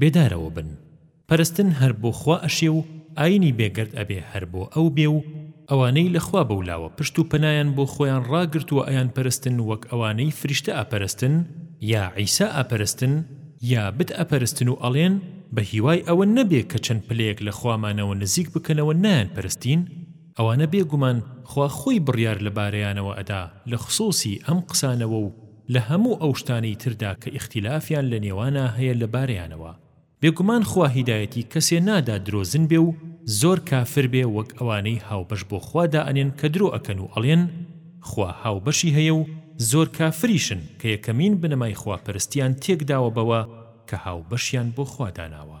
بێدارەوە بن پەرستن هەر بۆ خوا ئەشێ و ئاینی بێ گەرد ئەبێ هەر بۆ ئەو بێ و ئەوانەی لە خوا بەولاوە پشت و پەنایان بۆ خۆیان ڕاگرتووە ئەیان پەرستن وەک ئەوانەی فریشتە ئەپەرستن یا عیسا ئەپەرستن یا بت ئەپەرستن و ئەڵێن بە هیوای ئەوە نەبێ کە چەند پلەیەک لە خوامانەوە نزیک بکەنەوە نایان پەرستین ئەوانە بێ گومان خوا خۆی بڕیار لە بارەیانەوە ئەدا لە خسووسی ئەم قسانەوە و لە هەموو ئەو شتانەی تردا کە ئیختیلافیان لە نێوانا هەیە لە بارەیانەوە بێگومان خوا هیدایەتی کەسێ نادا درۆزن بێ و زۆر کافر بێ وەک ئەوانەی هاوبەش بۆ خوا دائەنێن کە درۆ ئەکەن و ئەڵێن خوا هاوبەشی هەیە و زۆر کافریشن کە یەکەمین بنەمای خواپەرستیان تێک داوە بەوە کە هاوبەشیان بۆ خوا داناوە.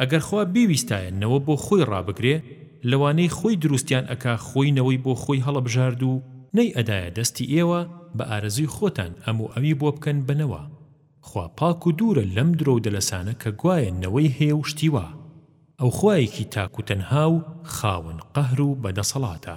ئەگەر خوا بیویستایە نەوە بۆ خۆی ڕابگرێ لەوانەی خۆی دروستیان ئەکا خۆی نەوەی بۆ خۆی هەڵەبژارد و نەی ئەدایە دەستی ئێوە بە ئارەزوی خۆتان ئەم و ئەوی بۆ بکەن بە نەوە خوا پاک و دورە لەم درۆ و دەلەسانە کە گوایە نەوەی هەیە و شتی وا ئەو خوایەکی تاک و تەنها و خاوەن قەهر و بە دەسەڵاتە.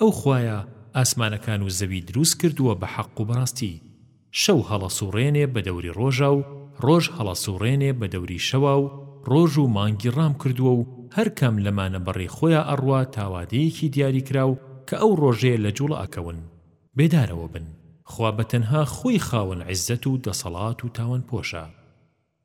ئەو خوایە ئاسمانەکان و زەوی دروست کردووە بە حەق و بەڕاستی، شەو هەڵەسووڕێنێ بە دەوری ڕۆژا و ڕۆژ هەڵەسووڕێنێ بە دەوری شەوا و ڕۆژ و مانگی ڕام کردووە و هەر کام لەمانە بەڕێی خۆیا ئەڕوا تا وادەیەکی دیاری کراو کە ئەو ڕۆژەیە لە جوڵە ئەکەون بێدارەوە بن. خوا بە تەنها خۆی خاوەن عیززەت و دەسەڵات و تاوانپۆشە.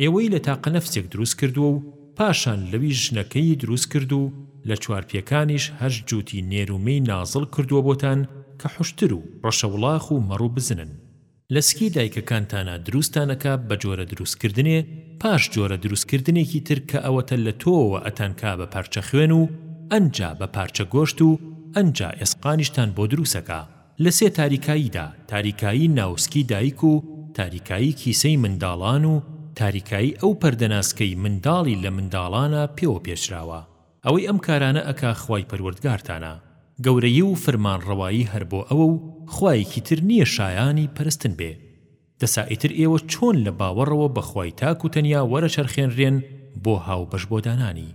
ئێوەی لە تاقە نەفسێک دروست کردووە و پاشان لەویش ژنەکەیی دروست کرد و لە چوار پێکانیش هەشت جووتی نێر و مێی نازڵ کردووە بۆتان کە حوشتر و ڕەشەوڵاخ و مەڕ و بزنن. لە سکی دایکەکانتانا دروستتان ئەکا بە جۆرە دروست کردنێ پاش جۆرە دروست کردنێکی تر کە ئەوەتە لە تۆوە ئەتان کا بە پارچە خوێن و ئەنجا بە پارچە گۆشت و ئەنجا ئێسقانیشتان بۆ دروست ئەکا. لە سێ تاریکاییدا، تاریکایی ناوسکی دایک و تاریکایی کیسەی منداڵان و تاریکایی ئەو پەردە ناسکەی منداڵی لە منداڵانە پێوە پێچراوە، ئەوەی ئەم کارانە ئەکا خوای پەروەردگارتانە، گەورەیی و فرمانڕەوایی هەر بۆ ئەوە و خوایەکی تر نیە شایانی پەرستن بێ، دەسا ئیتر ئێوە چۆن لە باوەڕەوە بە خوای تاک و تەنیا وەرەچەرخێنرێن بۆ هاوبەش بۆ دانانی.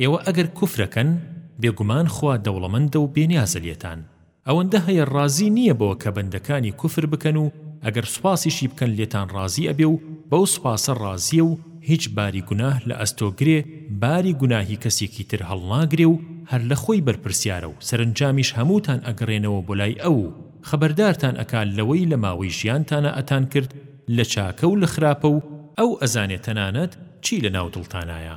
ئێوە ئەگەر کوفرەکەن بێگومان خوا دەوڵەمەندە و بێنیازە لێتان ئەوەندە هەیە ڕازی نییە بەوە کە بەندەکانی کوفر بکەن و ئەگەر سوپاسیشی بکەن لێتان ڕازی ئەبێ و بەو سوپاسە ڕازییە و هیچ باری گوناه لە ئەستۆ گرێ باری گوناهی کەسێکی تر هەڵناگرێ و هەر لە خۆی بەرپرسیارە و سەرەنجامیش هەمووتان ئەگەڕێنەوە بۆ لای ئەو و خەبەردارتان ئەکا لەوەی لە ماوەی ژیانتانا ئەتان کرد لە چاکە و لە خراپە و ئەو ئەزانێ تەنانەت چی لە ناو دڵتانایە.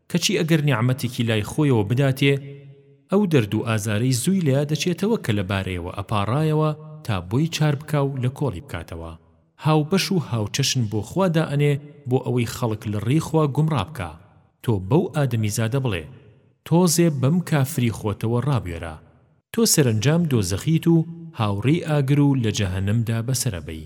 کەچی ئەگەر نیعمەتێکی لای خۆیەوە بداتێ ئەو دەرد و ئازارەی زووی لەیاد دەچێتەوە کە لە بارەیەوە ئەپاڕایەوە تا بۆی چار بکا و لە کۆڵی بکاتەوە هاوبەش و هاوچەشن بۆ خوا دائەنێ بۆ ئەوەی خەڵک لە ڕێی خوا گومڕا بکا تۆ بەو ئادەمیزادە بڵێ تۆزێ بەم کافری خۆتەوە ڕابوێرە تۆ سەرەنجام دۆزەخیت و هاوڕێی ئاگر و لە جەهەنەمدا بەسەر ئەبەی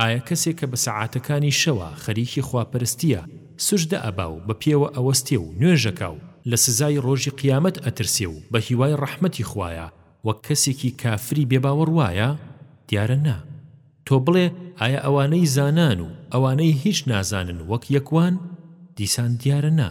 ئایا کەسێک کە بە سەعاتەکانی شەوە خەریکی خواپەرستیە سوجدە ئەبا و بە پێوە ئەوەستێ و نوێژەکا و لە سزای ڕۆژی قیامەت ئەترسێ و بە هیوای ڕەحمەتی خوایە وەک کەسێکی کافری بێ باوەڕ وایە؟ دیارە نا. تۆ بڵێ ئایا ئەوانەی زانان و ئەوانەی هیچ نازانن وەک یەک وان؟ دیسان دیارە نا.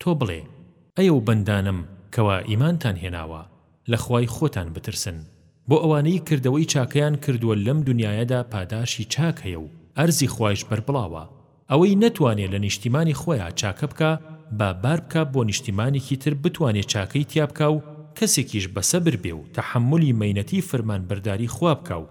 تۆ بڵێ، ئەی ئەو بەندانەم کەوا ئیمانتان هێناوە، لە خوای خۆتان بترسن، بۆ ئەوانەی کردەوەی چاکەیان کردووە لەم دونیایەدا پاداشی چاک هەیە و ئەرزی خوایش بەربڵاوە، ئەوەی نەتوانێ لە نیشتیمانی خۆیا چاکە بکا با بار بکا بۆ نیشتیمانێکی تر بتوانێ چاکەی تیا بکا و کەسێکیش بەسەبر بێ و تەحەمولی مەینەتی فرمانبەرداری خوا بکا و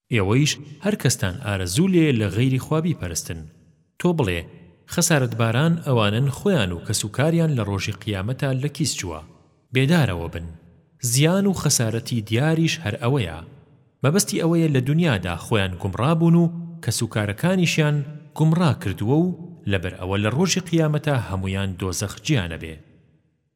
ئێوەیش هەر کەستان ئارەزوو لێ لە غەیری خوا بیپەرستن، تۆ بڵێ، خەسارەتباران ئەوانەن خۆیان و کەس و کاریان لە ڕۆژی قیامەتا لە کیس چووە، بێدارەوە بن، زیان و خەسارەتی دیاریش هەر ئەوەیە، مەبەستی ئەوەیە لە دونیادا خۆیان گومڕا بوون و کەس و کارەکانیشیان گومڕا کردووە و لەبەر ئەوە لە ڕۆژی قیامەتا هەموویان دۆزەخ جێیان ئەبێ.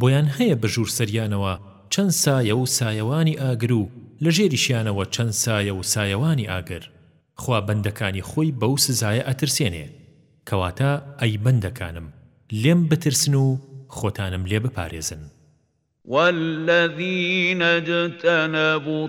بۆیان هەیە بە ژوور سەریانەوە چەند سایە و سایەوانی ئاگر و لە ژێریشیانەوە چەند سایە و سایەوانی ئاگر خوا بەندەکانی خۆی بەو سزایە ئەترسێنێ کەواتە ئەی بەندەکانم لێم بترسن و خۆتانم لێ بپارێزن. والذین اجتنبوا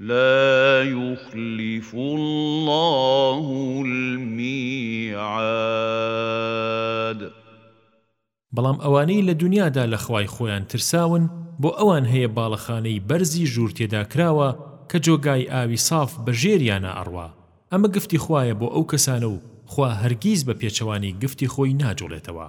لا يخلف الله الميعاد. بەڵام ئەوانەی لە دونیادا لە خوای خۆیان ترساون بۆ ئەوان هەیە باڵەخانەی بەرزی ژوور تێداکراوە کە جۆگای ئاوی ساف بە ژێریانا ئەڕوا ئەمە گفتی خوایە بۆ ئەو کەسانە و خوا هەرگیز بە پێچەوانەی گفتی خۆی ناجوڵێتەوە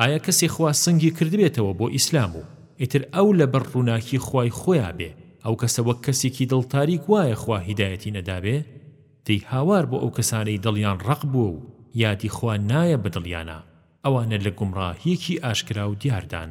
ئایا کەسێ خوا سنگی کردبێتەوە بۆ ئیسلام و ئیتر ئەو لەبەر ڕووناکی خوای خۆیا بێ ئەو کەسە وەک کەسێکی دڵ تاریک وایە خوا هیدایەتی نەدابێ؟ دەی هاوار بۆ ئەو کەسانەی دڵیان ڕەق بووە و یادی خوا نایە بە دڵیانا ئەوانە لە گومڕاهیەکی ئاشکرا و دیاردان.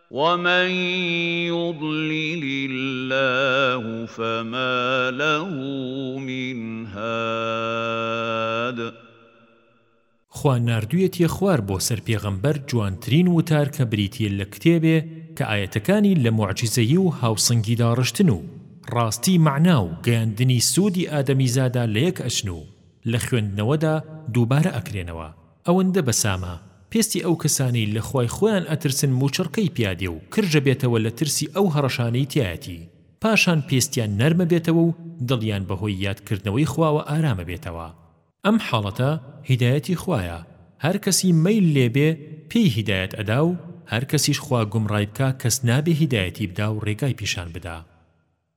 ومن یضلل اللە فما له من هاد. خوا ناردویەتیە خوار بۆ سەر پێغەمبەر جوانترین وتار کە بریتیە لە کتێبێ کە ئایەتەکانی لە موعجیزەیی و هاوسەنگی داڕشتن و ڕاستی مەعنا و گەیاندنی سوودی ئادەمیزادا لەیەک ئەچن و لە خوێندنەوەدا دووبارە ئەکرێنەوە ئەوەندە بەسامە پێستی ئەو کەسانەی لە خوای خۆیان ئەترسن موچڕکەی پیا دێ و کرژە بێتەوە لە ترسی ئەو هەڕەشانەی تیایەتی پاشان پێستیان نەرمە بێتەوە و دڵیان بەهۆی یاد کردنەوەی خواوە ئارامە بێتەوە ئەم حاڵەتە هیدایەتی خوایە هەر کەسی مەیل لێ بێ پێی هیدایەت ئەدا و هەر کەسیش خوا گومڕای بکا کەس نابێ هیدایەتی بدا و ڕێگای پیشان بدا.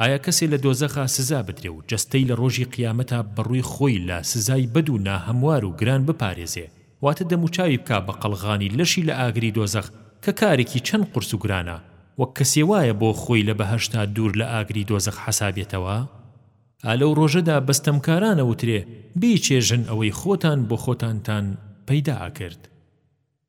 ئایا کەسێ لە دۆزەخا سزا بدرێ و جەستەی لە ڕۆژی قیامەتا بە ڕووی خۆی لە سزای بەد و ناهەموار و گران بپارێزێ واتە دەموچاوی بکا بە قەڵغانی لەشی لە ئاگری دۆزەخ کە کارێکی چەند قورس و گرانە وەک کەسێ وایە بۆ خۆی لە بەهەشتا دوور لە ئاگری دۆزەخ حەسابێتەوە؟ ئا لەو ڕۆژەدا بە ستەمکاران ئەوترێ بیچێژن ئەوەی خۆتان بۆ خۆتانتان پەیدا ئەکرد.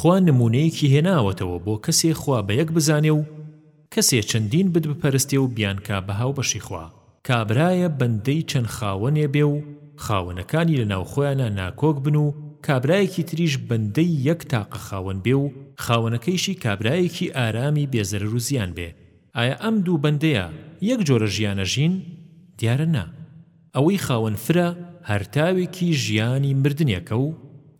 خوا نموونەیەکی هێناوەتەوە بۆ کەسێ خوا بە یەک بزانێ و کەسێ چەندین بت بپەرستێ و بیانکا بە هاوبەشی خوا. کابرایە بەندەی چەند خاوەنێ بێ و خاوەنەکانی لە ناو خۆیانا ناکۆک بن و کابرایەکی تریش بەندەی یەک تاقە خاوەن بێ و خاوەنەکەیشی کابرایەکی ئارامی بێ زەرەر و زیان بێ، ئایا ئەم دوو بەندەیە یەک جۆرە ژیان ئەژین؟ دیارە نا. ئەوەی خاوەن فرە هەر تاوێکی ژیانی مردنێکە و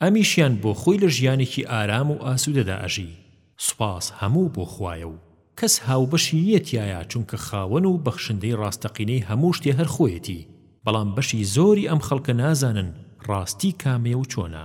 ئەمیشیان بۆ خۆی لە ژیانێکی ئارام و ئاسوودەدا ئەژی سوپاس هەموو بۆ خوایە و کەس هاوبەشی نییە تیایا چونکە خاوەن و بەخشندەی ڕاستەقینەی هەموو شتێ هەر خۆیەتی بەڵام بەشی زۆری ئەم خەڵکە نازانن ڕاستی کامەیە و چۆنە.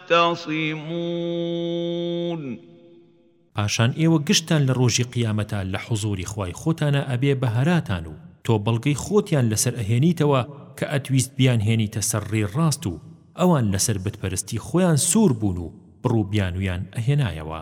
تختصمون. پاشان ئێوە گشتتان لە ڕۆژی قیامەتا لە حوزوری خوای خۆتانا ئەبێ بە هەراتان و تۆ بەڵگەی خۆتیان لەسەر ئەهێنیتەوە کە ئەتویست بیان هێنیتە سەر ڕێی ڕاست و ئەوان لەسەر بتپەرستی خۆیان سور بوون و بڕو بیانویان ئەهێنایەوە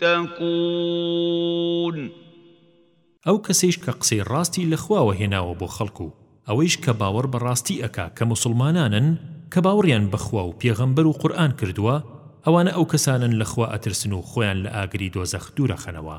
تتقون. ئەو کەسەیش کە قسەی ڕاستی لە خواوە هێناوە بۆ خەڵک و ئەوەیش کە باوەڕ بە ڕاستی ئەکا کە موسڵمانانن کە باوەڕیان بە خوا و پێغەمبەر و قورئان کردووە ئەوانە ئەو کەسانەن لە خوا ئەترسن و خۆیان لە ئاگری دۆزەخ دوورەخەنەوە.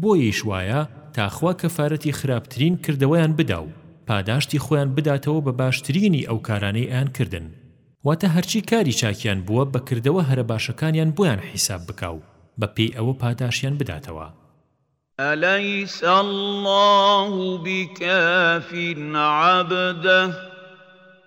بۆیەیش وایە تا خوا کەفارەتی خراپترین کردەوەیان بدا و پاداشتی خۆیان بداتەوە بە باشترینی ئەو کارانەی ئەیان کردن واتە هەرچی کاری چاکیان بووە بە کردەوە هەرە باشەکانیان بۆیان حیساب بکا و بە پێی ئەوە پاداشیان بداتەوە. أليس الله بكاف عبده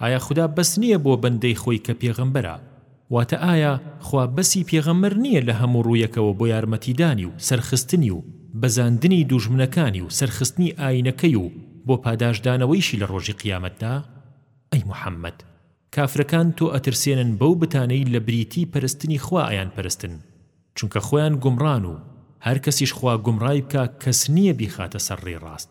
ئایا خودا بەس نییە بۆ بەندەی خۆی کە پێغەمبەرە؟ واتە ئایا خوا بەسی پێغەمبەر نییە لە هەموو ڕوویەکەوە بۆ یارمەتیدانی و سەرخستنی و بەزاندنی دوژمنەکانی و سەرخستنی ئاینەکەی و بۆ پاداشتدانەوەیشی لە ڕۆژی قیامەتدا؟ ئەی محەمەد کافرەکان تۆ ئەترسێنن بەو بتانەی لە بریتی پەرستنی خوا ئەیانپەرستن چونکە خۆیان گومڕان و هەرکەسیش خوا گومڕای بکا کەس نییە بیخاتە سەر ڕێی ڕاست.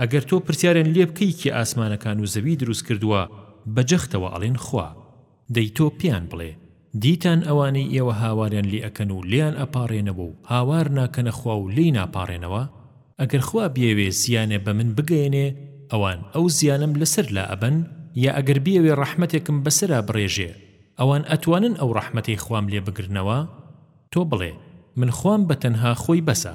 ئەگەر تۆ پرسیاریان لێ بکەی کێ ئاسمانەکان و زەوی دروست کردووە بە جەختەوە ئەڵێن خوا دەی تۆ پێیان بڵێ دیتان ئەوانەی ئێوە هاواریان لێ ئەکەن و لێیان ئەپاڕێنەوە و هاوار ناکەنە خوا و لێی ناپاڕێنەوە ئەگەر خوا بیەوێ زیانێ بە من بگەیەنێ ئەوان ئەو زیانەم لەسەر لا ئەبەن یا ئەگەر بیەوێ ڕەحمەتێکم بەسەرا بڕێژێ ئەوان ئەتوانن ئەو ڕەحمەتەی خوام لێ بگرنەوە تۆ بڵێ من خوام بە تەنها خۆی بەسە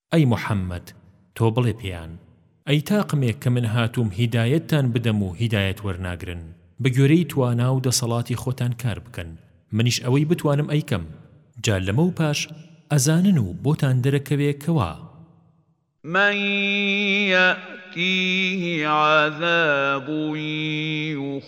ئەی موحەممەد، تۆ بڵێ پێیان، ئەی تاقمێک کە من هاتووم هیدایەتتان بدەم و هیدایەت وەرناگرن، بە گوێرەی توانا و دەسەڵاتی خۆتان کار بکەن، منیش ئەوەی بتوانم ئەیکەم، جا لەمەو پاش ئەزانن و بۆتان دەرەکەوێ کە وا. من یاتیه عذاب یخ.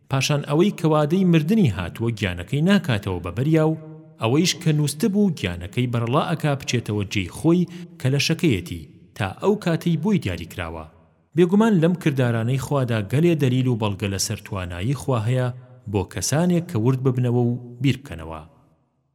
پاشان ئەوەی کە وادەی مردنی هاتووە گیانەکەی ناکاتەوە بە بەریا و ئەوەیش کە نووستبوو گیانەکەی بەرەڵا ئەکا بچێتەوە جێی خۆی کە لەشەکەیەتی تا ئەو کاتەی بۆی دیاری کراوە بێگومان لەم کردارانەی خوادا گەلێ دەلیل و بەڵگە لەسەر توانایی خوا هەیە بۆ کەسانێک کە ورد ببنەوە و بیر بکەنەوە.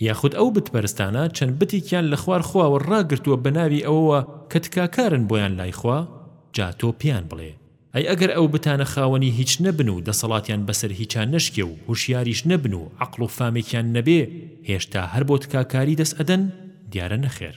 یاخود ئەو بت پەرستانە چەند بتێکیان لە خوار خواوە ڕاگرتووە بە ناوی ئەوەوە کە تکاکارن بۆیان لای خوا، جا تۆ پێیان بڵێ، ئەی ئەگەر ئەو بتانە خاوەنی هیچ نەبن و دەسەڵاتیان بەسەر هیچا نەشکێ و هوشیاریش نەبن و عەقڵ و فامێکیان نەبێ هێشتا هەر بۆ تکاکاری دەست ئەدەن؟ دیارە نەخێر.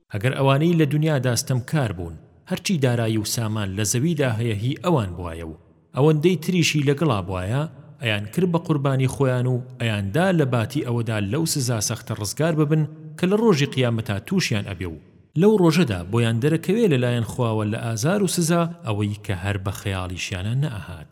ئەگەر ئەوانەی لە دونیادا ستەمکار بوون هەرچی دارایی و سامان لە زەویدا هەیە هی ئەوان بوایە و ئەوەندەی تریشی لەگەڵا بوایە ئەیان کرد بە قوربانی خۆیان و ئەیاندا لە باتی ئەوەدا لەو سزا سەختە ڕزگار ببن کە لە ڕۆژی قیامەتا تووشیان ئەبێ و لەو ڕۆژەدا بۆیان دەرەکەوێ لەلایەن خواوە لە ئازار و سزا ئەوەی کە هەر بە خەیاڵیشیانا نەئەهات.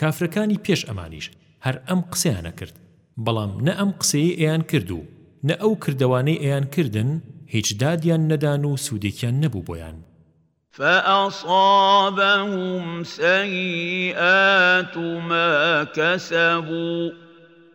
کافرەکانی پێش ئەمانیش هەر ئەم قسەیان ئەکرد، بەڵام نە ئەم قسەیەی ئەیان کرد و نە ئەو کردەوانەی ئەیان کردن هیچ دادیان نەدان و سوودێکیان نەبوو بۆیان. فَأَصَابَهُمْ سَیِّئَاتُ مَا کَسَبُوا.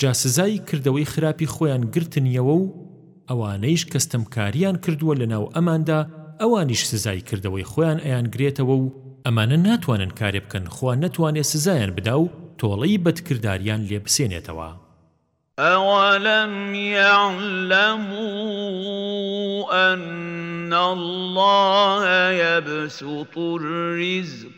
جا سزای کردەوەی خراپی خۆیان گرتنیەوە و ئەوانەیش کە ستەمکاریان کردووە لە ناو ئەماندا ئەوانیش سزای کردەوەی خۆیان ئەیانگرێتەوە و ئەمانە ناتوانن کارێ بکەن خوا نەتوانێ سزایان بدا و تۆڵەی بەدکرداریان لێ بسێنێتەوە. أَوَلَمْ يَعْلَمُوا أَنَّ اللَّهَ يَبْسُطُ الرِّزْقَ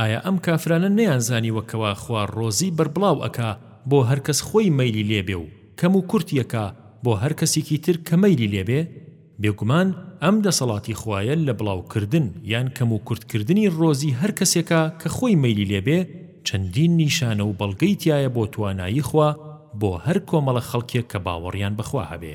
ئایا ئەم کافرانە نەیانزانیوە کەوا خوا ڕۆزی بەربڵاو ئەکا بۆ هەرکەس خۆی مەیلی لێ بێ و کەم و کورتی ئەکا بۆ هەر کەسیکی تر کە مەیلی لێ بێ بێگومان ئەم دەسەڵاتی خوایە لە بڵاو کردن یان کەم و کورت کردنی ڕۆزی هەر کەسێکا کە خۆی مەیلی لێ بێ چەندین نیشانە و بەڵگەی تیایە بۆ توانایی خوا بۆ هەر کۆمەڵە خەڵکێک کە باوەڕیان بە خوا هەبێ.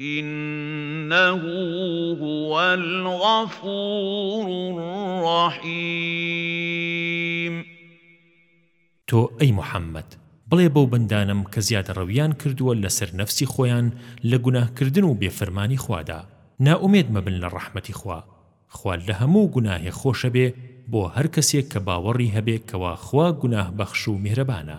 إِنَّهُ هُوَ الْغَفُورُ الرَّحِیمُ تۆ ئەی محمد بڵێ بەو بەندانەم کە زیادەڕەوییان کردووە لەسەر نەفسی خۆیان لە گوناهکردن و بێ فرمانی خوادا نائومێد مەبن لە ڕەحمەتی خوا خوا لە هەموو گوناهێ خۆشەبێ بۆ هەر کەسێک کە باوەڕی هەبێ کەوا خوا گوناهبەخش و میهرەبانە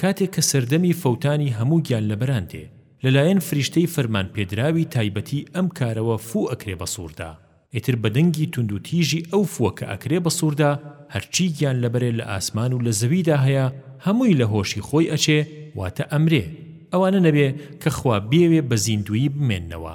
کاتێک کە سەردەمی فەوتانی هەموو گیانلەبەران دێ لەلایەن فریشتەی فەرمان پێدراوی تایبەتی ئەم کارەوە فوو ئەکرێ بە سوڕدا ئیتر بە دەنگی توند و تیژی ئەو فووە کە ئەکرێ بە سوڕدا هەرچی گیانلەبەرێ لە ئاسمان و لە زەویدا هەیە هەمووی لە هۆشی خۆی ئەچێ واتە ئەمرێ ئەوانە نەبێ کە خوا بیەوێ بە زیندوویی بمێننەوە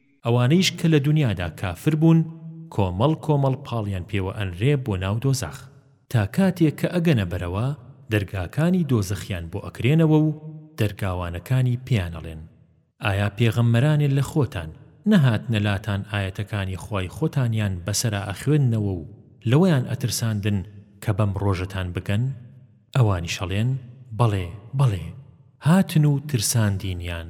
ئەوانەیش کە لە دونیادا کافر بوون کۆمەڵ کۆمەڵ پاڵیان پێوە ئەنرێ بۆ ناو دۆزەخ تا کاتێ کە ئەگەنە بەرەوە دەرگاکانی دۆزەخیان بۆ ئەکرێنەوە و دەرگاوانەکانی پێیان ئەڵێن ئایا پێغەمبەرانێ لە خۆتان نەهاتنە لاتان ئایەتەکانی خوای خۆتانیان بەسەرا ئەخوێندنەوە و لەوەیان ئەترساندن کە بەم ڕۆژەتان بگەن؟ ئەوانیش ئەڵێن بەڵێ بەڵێ هاتن و ترساندینیان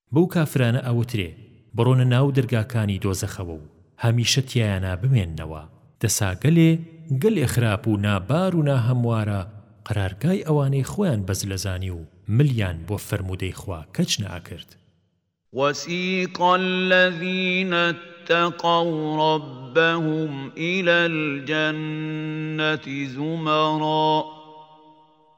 بەو کافرانە ئەوترێ، بڕۆنە ناو دەرگاکانی دۆزەخەوە و هەمیشە تیایانا بمێننەوە، دەسا گەلێ گەلێ خراپ و نابار و ناهەموارە قەرارگای ئەوانەی خۆیان بە زلەزانی و ملیان بۆ فەرموودەی خوا کەچ نەئەکرد. وسیق الذین اتقوا ربهم الی الجنة زمرا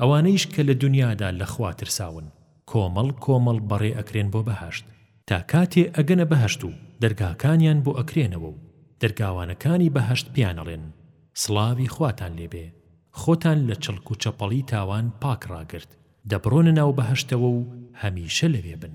ئەوانەیش کە لە دونیادا لە خوا ترساون کۆمەڵ کۆمەڵ بەڕێ ئەکرێن بۆ بەهەشت تا کاتێ ئەگەنە بەهەشت و دەرگاکانیان بۆ ئەکرێنەوە و دەرگاوانەکانی بەهەشت پێیانەڵێن سڵاوی خواتان لێ بێ خۆتان لە چڵک و چەپەڵی تاوان پاک ڕاگرت دەبڕۆنە ناو بەهەشتەوە و هەمیشە لەوێ بن.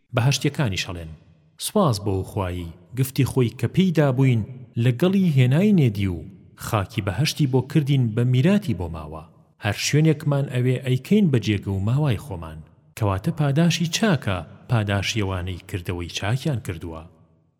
بەهەشتیەکانیش ئەڵێن، سوپاس بۆ خوای گفتی خۆی کە پێی دابووین لە گەڵی هێناینێ دی و خاکی بەهەشتی بۆ کردین بە میراتی بۆ ماوە هەر شوێنێکمان ئەوێ ئەیکەین بە جێگە و ماوای خۆمان کەواتە پاداشی چاکە پاداشی ئەوانەی کردەوەی چاکیان کردووە.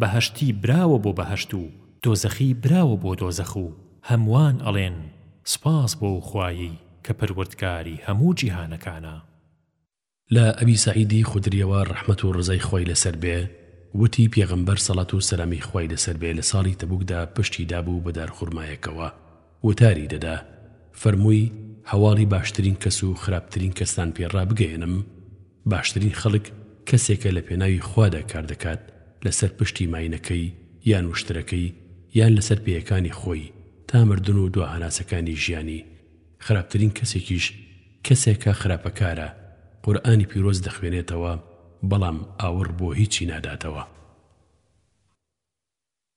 بەهەشتی براوە بۆ بەهەشت و دۆزەخی براوە بۆ دۆزەخ و هەمووان ئەڵێن سوپاس بۆ ئەو خوایەی کە پەروەردگاری هەموو جیهانەکانە. لە ئەبی سەعیدی خودریەوە ڕەحمەت و ڕەزای خوای لەسەر بێ وتی، پێغەمبەر سەڵات و سەلامی خوای لەسەر بێ لە ساڵی تەبوکدا پشتی دابوو بە دارخورمایەکەوە وتاری دەدا، فەرمووی، هەواڵی باشترین کەس و خراپترین کەستان پێ ڕابگەیەنم؟ باشترین خەڵک کەسێکە لە پێناوی خوادا کار دەکات لەسەر پشتی ماینەکەی یان وشترەکەی یان لەسەر پێیەکانی خۆی تا مردن و دوا هەناسەکانی ژیانی، خراپترین کەسێکیش کەسێکە خراپەکارە، قورئانی پیرۆز دەخوێنێتەوە بەڵام ئاوڕ بۆ هیچی ناداتەوە.